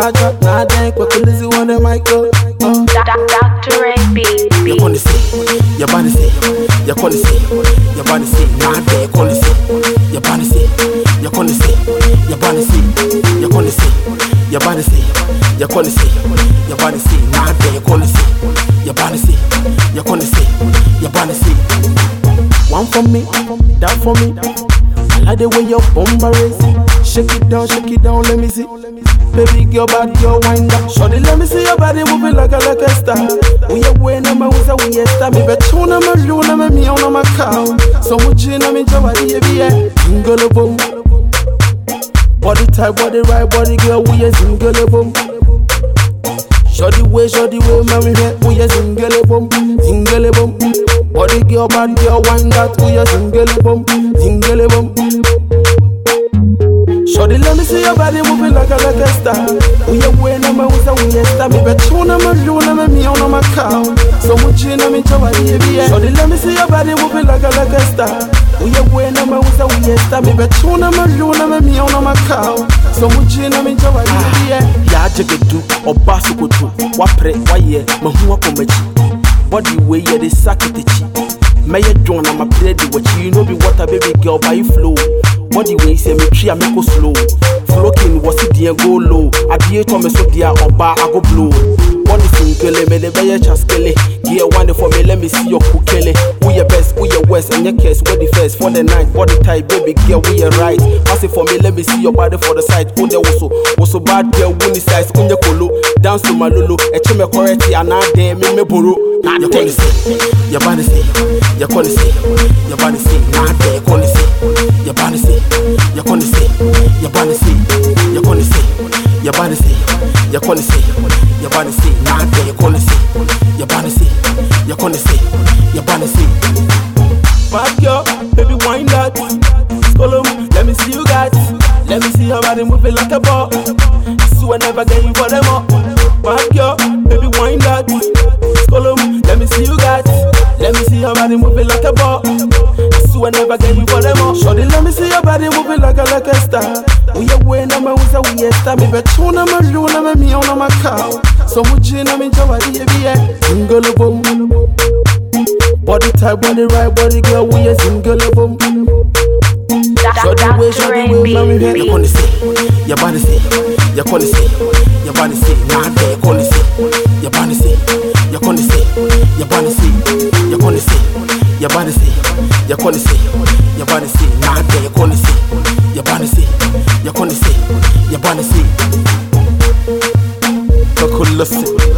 charger. Now then, what could this one of my girl? Dr. Ray B. You wanna see, your body say, you gonna see, your body say. now they gonna your body see, you gonna see, your body say, you gonna see, your body say. you gonna see, your body see, now they gonna see, your body say, you gonna see, your body say. One for me, that for me. I like the way your bumper is. Shake it down, shake it down, let me see. Baby girl, bad girl, wind up. Shorty, let me see your body moving like a like a star. We are when I'm a wizard, we are star. Me betuna me luna me me on my cow. So much in me jawa di ebi eh. Sinkolobom. Body type, body right, body girl, we are single boom. Shorty way, shorty way, hey, we are sinkolobom, single boom. Body girl, bad girl, wind that, we are single boom, sinkolobom. Shorty, let me see your body moving like a like a star. We are when I'm a wizard, we are star. Me betuna me luna me me on my cow. So much in me jawa di ebi eh. Shorty, let me see your body moving like a like a star. We are when I'm a wizard, we are star. Me betuna me luna me me on my cow. So much in me jawa di ebi eh. yɛagye gedu ɔba sokoto wapere wayɛ mahu akɔ m'akyi bɔde wei yɛde sa ketekyi mɛyɛ dwon na maprɛ de wakyi you know be water baby girl bayi flow bɔde wei sɛ metwi a mekɔ slow flokin wɔ se deɛ go low? Adeɛ tɔ me so deɛ ɔba ago blow. Bɔde sinkele mede bɛyɛ kyaskele geɛ wane for me let me see your kukele woyɛ best woyɛ request and your case where the first for the night for the type baby girl we are right pass it for me let me see your body for the side on the also also bad girl when the size on your colo dance to my lulu a chime correct and now damn me me buru now the corner see your body say, your corner see your body see now the corner see your body see your corner see your body say. your corner see your body say, your corner see your body see now the corner see your body see your corner see your body say. Bad girl, baby, wind that. Skolum, let me see you guys. Let me see your body moving like a ball. So I never get you for them up. Bad girl, baby, wind that. Skolum, let me see you guys. Let me see your body moving like a ball. So I never get you for them up. Shorty, let me see your body moving like a like a star. Oh, we are when I'm a wizard, we are star. Me betuna me luna me me on my cow. So much in me jawa di ebi eh. Single boom. Body type, body right, body girl, we a. Shorty way, Dr. shorty Ray way, B. mommy yɛkɔ hey. ne se yɛba ne se yɛkɔ ne se yɛba ne se naadɛn yɛkɔ ne se yɛba ne se yɛkɔ ne se yɛba ne se yɛkɔ ne se yɛba ne se yɛkɔ ne se yɛba ne se naadɛn yɛkɔ ne se yɛba ne se yɛkɔ ne se yɛba ne se Coco Lusty.